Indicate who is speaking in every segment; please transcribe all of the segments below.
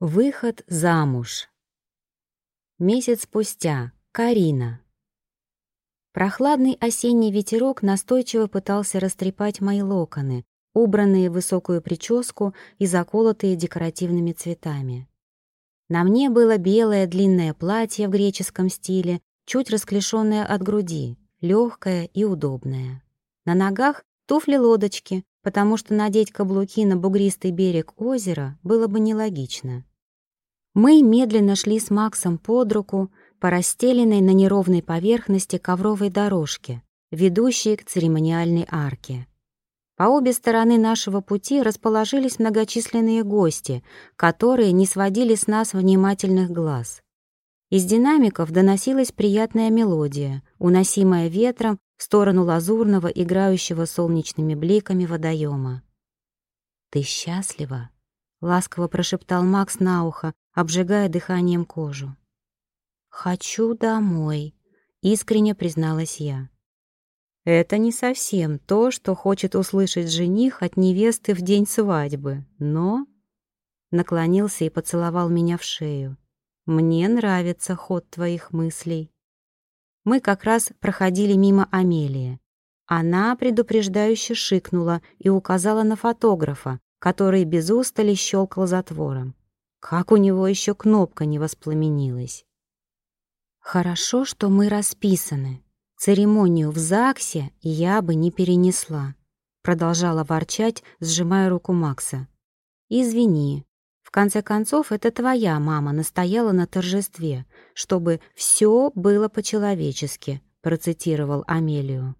Speaker 1: Выход замуж. Месяц спустя. Карина. Прохладный осенний ветерок настойчиво пытался растрепать мои локоны, убранные в высокую прическу и заколотые декоративными цветами. На мне было белое длинное платье в греческом стиле, чуть расклешенное от груди, легкое и удобное. На ногах туфли-лодочки, потому что надеть каблуки на бугристый берег озера было бы нелогично. Мы медленно шли с Максом под руку по расстеленной на неровной поверхности ковровой дорожке, ведущей к церемониальной арке. По обе стороны нашего пути расположились многочисленные гости, которые не сводили с нас внимательных глаз. Из динамиков доносилась приятная мелодия, уносимая ветром в сторону лазурного, играющего солнечными бликами водоема. «Ты счастлива?» — ласково прошептал Макс на ухо, обжигая дыханием кожу. «Хочу домой», — искренне призналась я. Это не совсем то, что хочет услышать жених от невесты в день свадьбы, но... Наклонился и поцеловал меня в шею. «Мне нравится ход твоих мыслей». Мы как раз проходили мимо Амелии. Она предупреждающе шикнула и указала на фотографа, который без устали щелкал затвором. Как у него еще кнопка не воспламенилась. «Хорошо, что мы расписаны. Церемонию в ЗАГСе я бы не перенесла», продолжала ворчать, сжимая руку Макса. «Извини. В конце концов, это твоя мама настояла на торжестве, чтобы все было по-человечески», процитировал Амелию.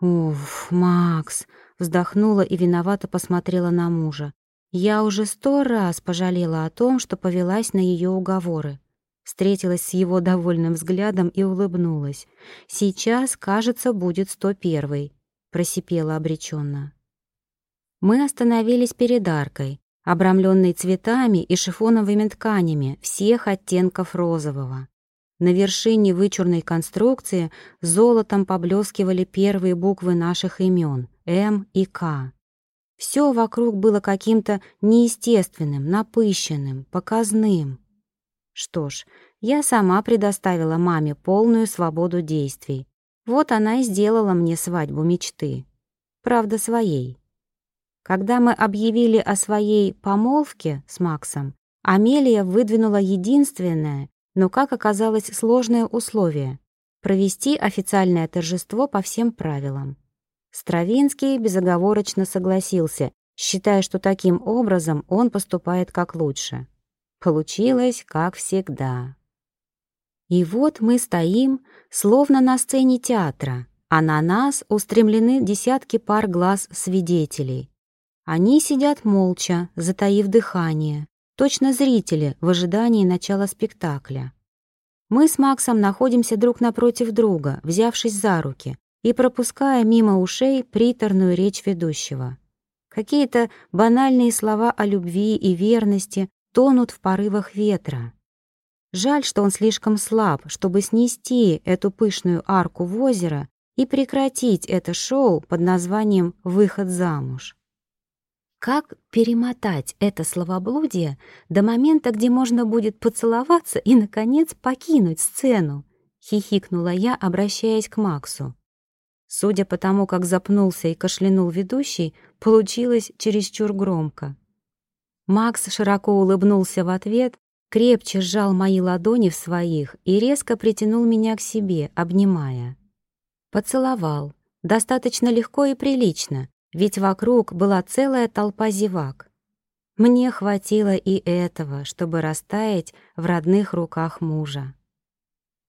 Speaker 1: «Уф, Макс!» — вздохнула и виновато посмотрела на мужа. Я уже сто раз пожалела о том, что повелась на ее уговоры. Встретилась с его довольным взглядом и улыбнулась. «Сейчас, кажется, будет сто первый», — просипела обреченно. Мы остановились перед аркой, обрамленной цветами и шифоновыми тканями всех оттенков розового. На вершине вычурной конструкции золотом поблескивали первые буквы наших имен — М и К. Все вокруг было каким-то неестественным, напыщенным, показным. Что ж, я сама предоставила маме полную свободу действий. Вот она и сделала мне свадьбу мечты. Правда, своей. Когда мы объявили о своей помолвке с Максом, Амелия выдвинула единственное, но, как оказалось, сложное условие — провести официальное торжество по всем правилам. Стравинский безоговорочно согласился, считая, что таким образом он поступает как лучше. Получилось, как всегда. И вот мы стоим, словно на сцене театра, а на нас устремлены десятки пар глаз свидетелей. Они сидят молча, затаив дыхание, точно зрители в ожидании начала спектакля. Мы с Максом находимся друг напротив друга, взявшись за руки, и пропуская мимо ушей приторную речь ведущего. Какие-то банальные слова о любви и верности тонут в порывах ветра. Жаль, что он слишком слаб, чтобы снести эту пышную арку в озеро и прекратить это шоу под названием «Выход замуж». Как перемотать это словоблудие до момента, где можно будет поцеловаться и, наконец, покинуть сцену? Хихикнула я, обращаясь к Максу. Судя по тому, как запнулся и кашлянул ведущий, получилось чересчур громко. Макс широко улыбнулся в ответ, крепче сжал мои ладони в своих и резко притянул меня к себе, обнимая. Поцеловал, достаточно легко и прилично, ведь вокруг была целая толпа зевак. Мне хватило и этого, чтобы растаять в родных руках мужа.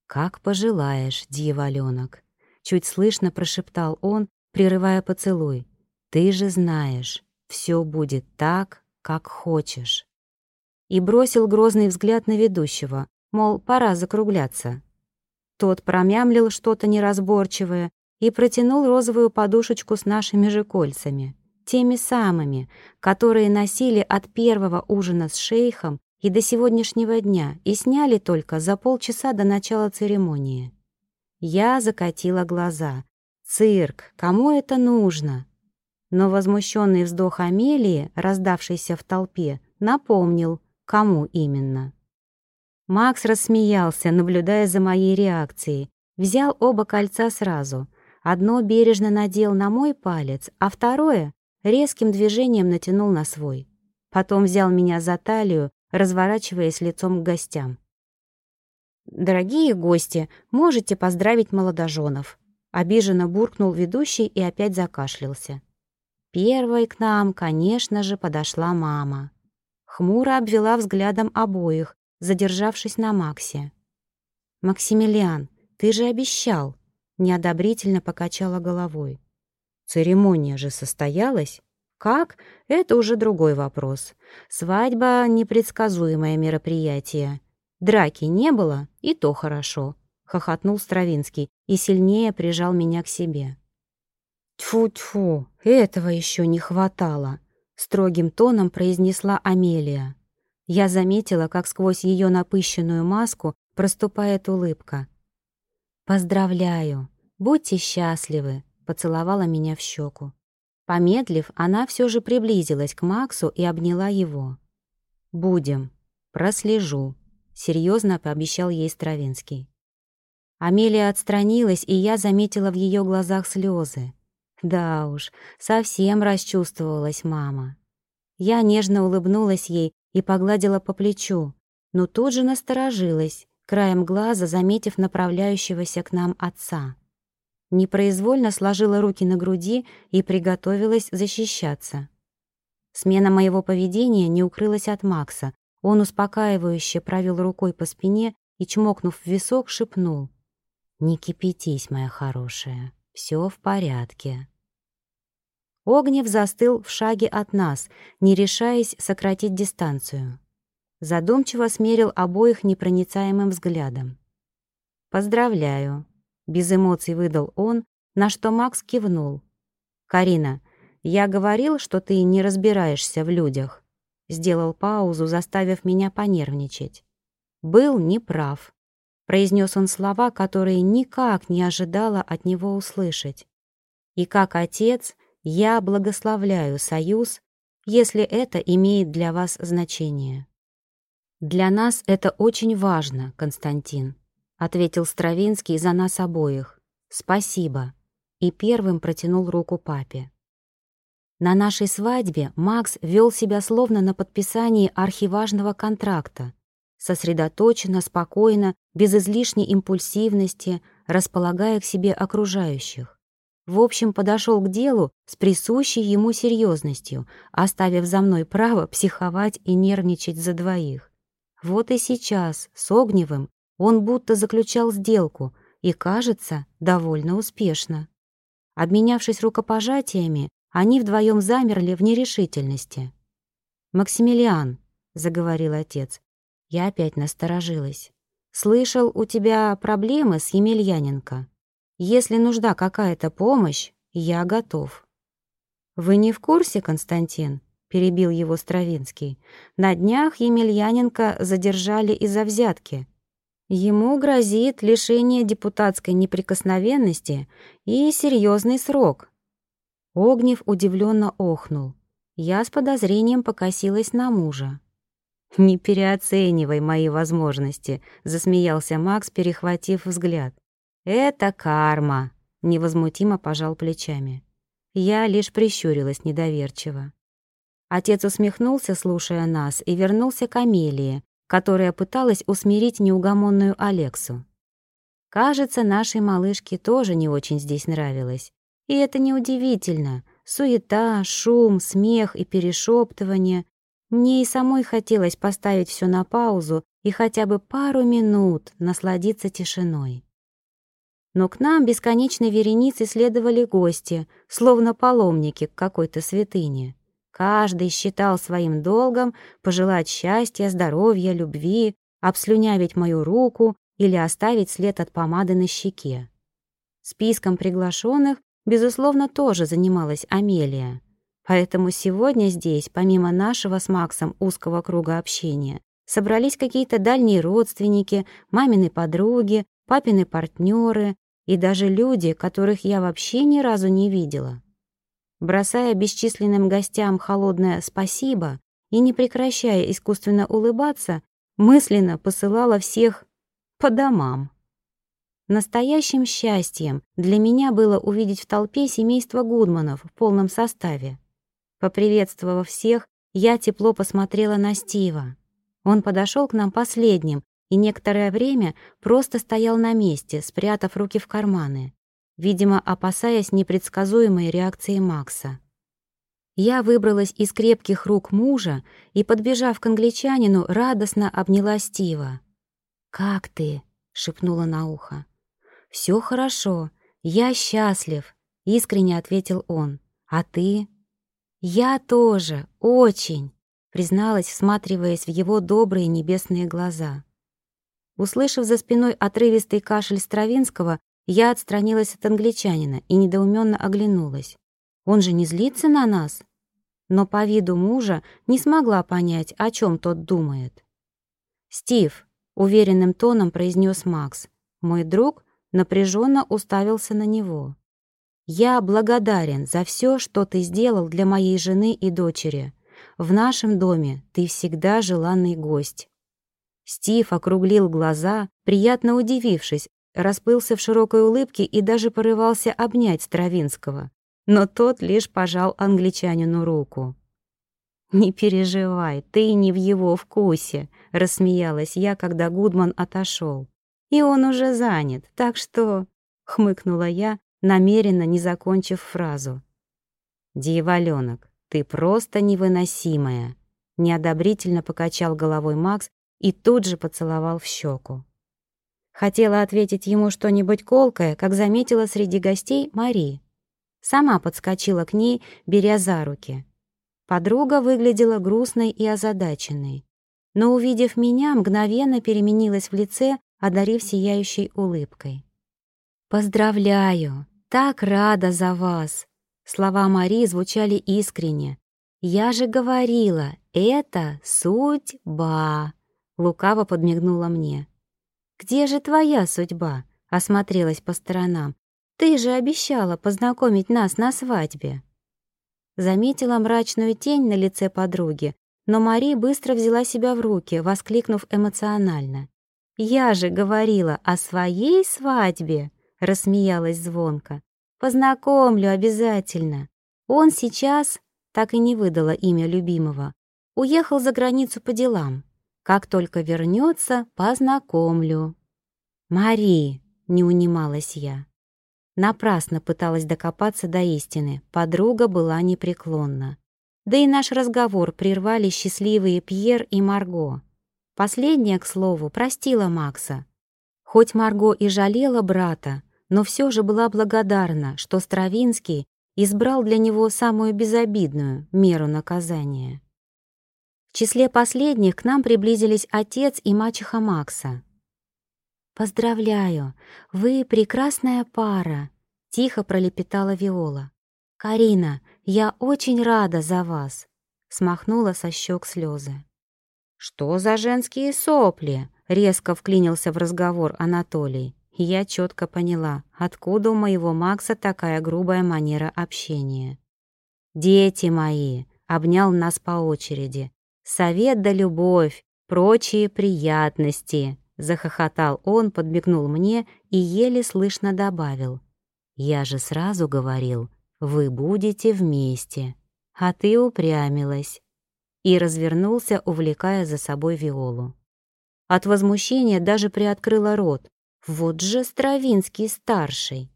Speaker 1: «Как пожелаешь, дьяволёнок», Чуть слышно прошептал он, прерывая поцелуй. «Ты же знаешь, все будет так, как хочешь». И бросил грозный взгляд на ведущего, мол, пора закругляться. Тот промямлил что-то неразборчивое и протянул розовую подушечку с нашими же кольцами, теми самыми, которые носили от первого ужина с шейхом и до сегодняшнего дня и сняли только за полчаса до начала церемонии. Я закатила глаза. «Цирк! Кому это нужно?» Но возмущенный вздох Амелии, раздавшийся в толпе, напомнил, кому именно. Макс рассмеялся, наблюдая за моей реакцией. Взял оба кольца сразу. Одно бережно надел на мой палец, а второе резким движением натянул на свой. Потом взял меня за талию, разворачиваясь лицом к гостям. «Дорогие гости, можете поздравить молодоженов», — обиженно буркнул ведущий и опять закашлялся. Первой к нам, конечно же, подошла мама. Хмуро обвела взглядом обоих, задержавшись на Максе. «Максимилиан, ты же обещал!» — неодобрительно покачала головой. «Церемония же состоялась?» Как? Это уже другой вопрос. Свадьба — непредсказуемое мероприятие. Драки не было, и то хорошо, — хохотнул Стравинский и сильнее прижал меня к себе. Тьфу-тьфу, этого еще не хватало, — строгим тоном произнесла Амелия. Я заметила, как сквозь ее напыщенную маску проступает улыбка. «Поздравляю! Будьте счастливы!» — поцеловала меня в щеку. Помедлив, она все же приблизилась к Максу и обняла его. «Будем. Прослежу», — серьезно пообещал ей Стравинский. Амелия отстранилась, и я заметила в ее глазах слезы. Да уж, совсем расчувствовалась мама. Я нежно улыбнулась ей и погладила по плечу, но тут же насторожилась, краем глаза заметив направляющегося к нам отца. Непроизвольно сложила руки на груди и приготовилась защищаться. Смена моего поведения не укрылась от Макса. Он успокаивающе провел рукой по спине и, чмокнув в висок, шепнул. «Не кипятись, моя хорошая, все в порядке». Огнев застыл в шаге от нас, не решаясь сократить дистанцию. Задумчиво смерил обоих непроницаемым взглядом. «Поздравляю», без эмоций выдал он, на что Макс кивнул. «Карина, я говорил, что ты не разбираешься в людях». Сделал паузу, заставив меня понервничать. «Был неправ», — произнес он слова, которые никак не ожидала от него услышать. «И как отец я благословляю союз, если это имеет для вас значение». «Для нас это очень важно, Константин», — ответил Стравинский за нас обоих. «Спасибо». И первым протянул руку папе. На нашей свадьбе Макс вел себя словно на подписании архиважного контракта. Сосредоточенно, спокойно, без излишней импульсивности, располагая к себе окружающих. В общем, подошел к делу с присущей ему серьезностью, оставив за мной право психовать и нервничать за двоих. Вот и сейчас, с Огневым, он будто заключал сделку и, кажется, довольно успешно. Обменявшись рукопожатиями, они вдвоем замерли в нерешительности. «Максимилиан», — заговорил отец, — я опять насторожилась. «Слышал, у тебя проблемы с Емельяненко. Если нужна какая-то помощь, я готов». «Вы не в курсе, Константин?» — перебил его Стравинский. «На днях Емельяненко задержали из-за взятки. Ему грозит лишение депутатской неприкосновенности и серьезный срок. Огнев удивленно охнул. Я с подозрением покосилась на мужа. «Не переоценивай мои возможности», — засмеялся Макс, перехватив взгляд. «Это карма», — невозмутимо пожал плечами. Я лишь прищурилась недоверчиво. Отец усмехнулся, слушая нас, и вернулся к Амелии, которая пыталась усмирить неугомонную Алексу. Кажется, нашей малышке тоже не очень здесь нравилось. И это неудивительно. Суета, шум, смех и перешептывание. Мне и самой хотелось поставить все на паузу и хотя бы пару минут насладиться тишиной. Но к нам бесконечной вереницей следовали гости, словно паломники к какой-то святыне. Каждый считал своим долгом пожелать счастья, здоровья, любви, обслюнявить мою руку или оставить след от помады на щеке. Списком приглашенных, безусловно, тоже занималась Амелия. Поэтому сегодня здесь, помимо нашего с Максом узкого круга общения, собрались какие-то дальние родственники, мамины подруги, папины партнеры и даже люди, которых я вообще ни разу не видела. Бросая бесчисленным гостям холодное «спасибо», и, не прекращая искусственно улыбаться, мысленно посылала всех по домам. Настоящим счастьем для меня было увидеть в толпе семейство Гудманов в полном составе. Поприветствовав всех, я тепло посмотрела на Стива. Он подошел к нам последним и некоторое время просто стоял на месте, спрятав руки в карманы, видимо, опасаясь непредсказуемой реакции Макса. Я выбралась из крепких рук мужа и, подбежав к англичанину, радостно обняла Стива. «Как ты?» — шепнула на ухо. «Все хорошо, я счастлив», — искренне ответил он. «А ты?» «Я тоже, очень», — призналась, всматриваясь в его добрые небесные глаза. Услышав за спиной отрывистый кашель Стравинского, я отстранилась от англичанина и недоуменно оглянулась. Он же не злится на нас? Но по виду мужа не смогла понять, о чем тот думает. «Стив», — уверенным тоном произнес Макс, мой друг напряженно уставился на него. «Я благодарен за все, что ты сделал для моей жены и дочери. В нашем доме ты всегда желанный гость». Стив округлил глаза, приятно удивившись, расплылся в широкой улыбке и даже порывался обнять Стравинского. Но тот лишь пожал англичанину руку. «Не переживай, ты не в его вкусе», — рассмеялась я, когда Гудман отошел и он уже занят, так что...» — хмыкнула я, намеренно не закончив фразу. «Дьяволёнок, ты просто невыносимая!» — неодобрительно покачал головой Макс и тут же поцеловал в щеку. Хотела ответить ему что-нибудь колкое, как заметила среди гостей Мари. Сама подскочила к ней, беря за руки. Подруга выглядела грустной и озадаченной, но, увидев меня, мгновенно переменилась в лице, одарив сияющей улыбкой. «Поздравляю! Так рада за вас!» Слова Марии звучали искренне. «Я же говорила, это судьба!» Лукаво подмигнула мне. «Где же твоя судьба?» Осмотрелась по сторонам. «Ты же обещала познакомить нас на свадьбе!» Заметила мрачную тень на лице подруги, но Мари быстро взяла себя в руки, воскликнув эмоционально. «Я же говорила о своей свадьбе!» — рассмеялась звонко. «Познакомлю обязательно. Он сейчас...» — так и не выдала имя любимого. Уехал за границу по делам. Как только вернется, познакомлю. «Мари!» — не унималась я. Напрасно пыталась докопаться до истины. Подруга была непреклонна. Да и наш разговор прервали счастливые Пьер и Марго. Последняя, к слову, простила Макса. Хоть Марго и жалела брата, но все же была благодарна, что Стравинский избрал для него самую безобидную меру наказания. В числе последних к нам приблизились отец и мачеха Макса. «Поздравляю, вы прекрасная пара», — тихо пролепетала Виола. «Карина, я очень рада за вас», — смахнула со щек слезы. «Что за женские сопли?» — резко вклинился в разговор Анатолий. Я четко поняла, откуда у моего Макса такая грубая манера общения. «Дети мои!» — обнял нас по очереди. «Совет да любовь, прочие приятности!» — захохотал он, подмигнул мне и еле слышно добавил. «Я же сразу говорил, вы будете вместе, а ты упрямилась и развернулся, увлекая за собой Виолу. От возмущения даже приоткрыла рот. «Вот же Стравинский-старший!»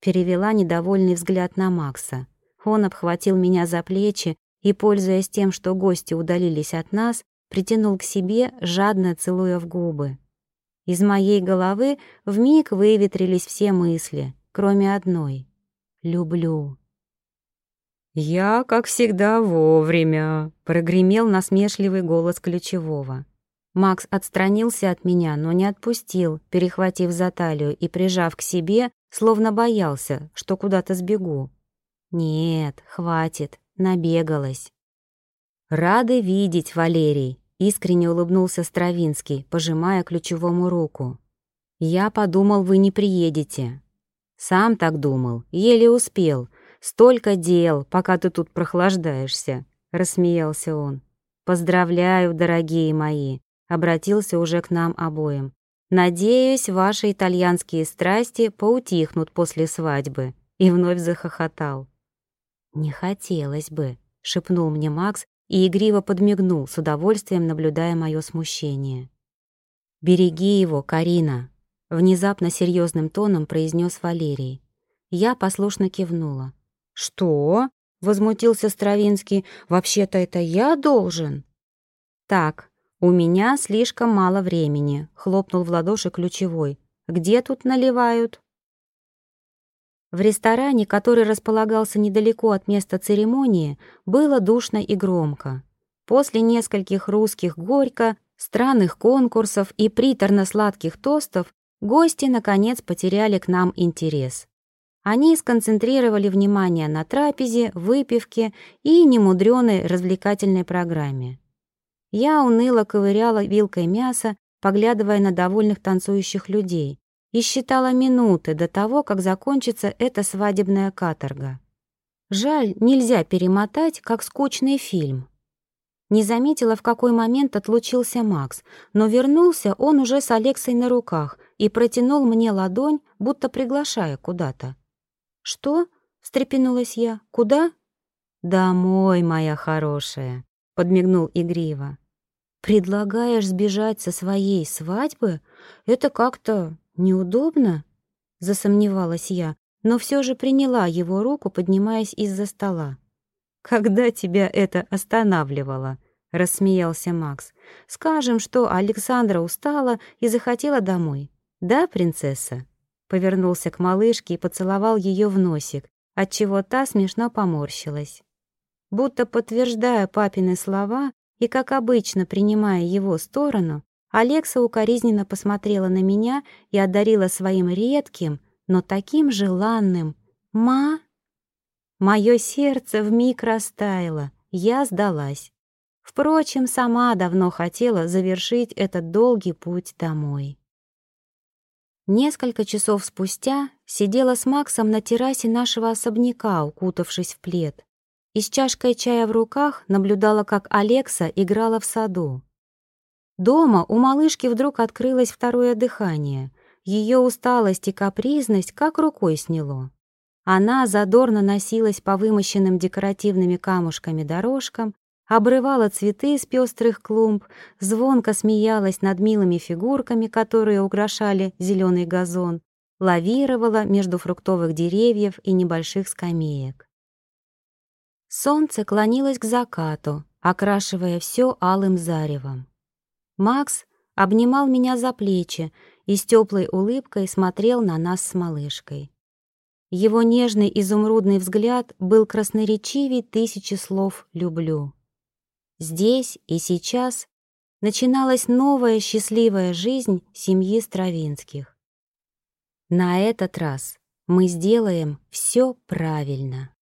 Speaker 1: Перевела недовольный взгляд на Макса. Он обхватил меня за плечи и, пользуясь тем, что гости удалились от нас, притянул к себе, жадно целуя в губы. Из моей головы вмиг выветрились все мысли, кроме одной — «люблю». «Я, как всегда, вовремя», — прогремел насмешливый голос ключевого. Макс отстранился от меня, но не отпустил, перехватив за талию и прижав к себе, словно боялся, что куда-то сбегу. «Нет, хватит, набегалась». «Рады видеть, Валерий», — искренне улыбнулся Стравинский, пожимая ключевому руку. «Я подумал, вы не приедете». «Сам так думал, еле успел», Столько дел, пока ты тут прохлаждаешься», — рассмеялся он. «Поздравляю, дорогие мои!» — обратился уже к нам обоим. «Надеюсь, ваши итальянские страсти поутихнут после свадьбы». И вновь захохотал. «Не хотелось бы», — шепнул мне Макс и игриво подмигнул, с удовольствием наблюдая мое смущение. «Береги его, Карина», — внезапно серьезным тоном произнес Валерий. Я послушно кивнула. «Что?» — возмутился Стравинский. «Вообще-то это я должен?» «Так, у меня слишком мало времени», — хлопнул в ладоши ключевой. «Где тут наливают?» В ресторане, который располагался недалеко от места церемонии, было душно и громко. После нескольких русских горько, странных конкурсов и приторно-сладких тостов гости, наконец, потеряли к нам интерес. Они сконцентрировали внимание на трапезе, выпивке и немудрёной развлекательной программе. Я уныло ковыряла вилкой мясо, поглядывая на довольных танцующих людей, и считала минуты до того, как закончится эта свадебная каторга. Жаль, нельзя перемотать, как скучный фильм. Не заметила, в какой момент отлучился Макс, но вернулся он уже с Алексой на руках и протянул мне ладонь, будто приглашая куда-то. «Что?» — встрепенулась я. «Куда?» «Домой, моя хорошая», — подмигнул игриво. «Предлагаешь сбежать со своей свадьбы? Это как-то «Неудобно?» — засомневалась я, но все же приняла его руку, поднимаясь из-за стола. «Когда тебя это останавливало?» — рассмеялся Макс. «Скажем, что Александра устала и захотела домой. Да, принцесса?» Повернулся к малышке и поцеловал ее в носик, отчего та смешно поморщилась. Будто подтверждая папины слова и, как обычно, принимая его сторону, Алекса укоризненно посмотрела на меня и одарила своим редким, но таким желанным «Ма?». Мое сердце вмиг растаяло, я сдалась. Впрочем, сама давно хотела завершить этот долгий путь домой. Несколько часов спустя сидела с Максом на террасе нашего особняка, укутавшись в плед, и с чашкой чая в руках наблюдала, как Алекса играла в саду. Дома у малышки вдруг открылось второе дыхание. Ее усталость и капризность как рукой сняло. Она задорно носилась по вымощенным декоративными камушками дорожкам, обрывала цветы из пестрых клумб, звонко смеялась над милыми фигурками, которые украшали зеленый газон, лавировала между фруктовых деревьев и небольших скамеек. Солнце клонилось к закату, окрашивая все алым заревом. Макс обнимал меня за плечи и с теплой улыбкой смотрел на нас с малышкой. Его нежный изумрудный взгляд был красноречивей тысячи слов «люблю». Здесь и сейчас начиналась новая счастливая жизнь семьи Стравинских. На этот раз мы сделаем все правильно.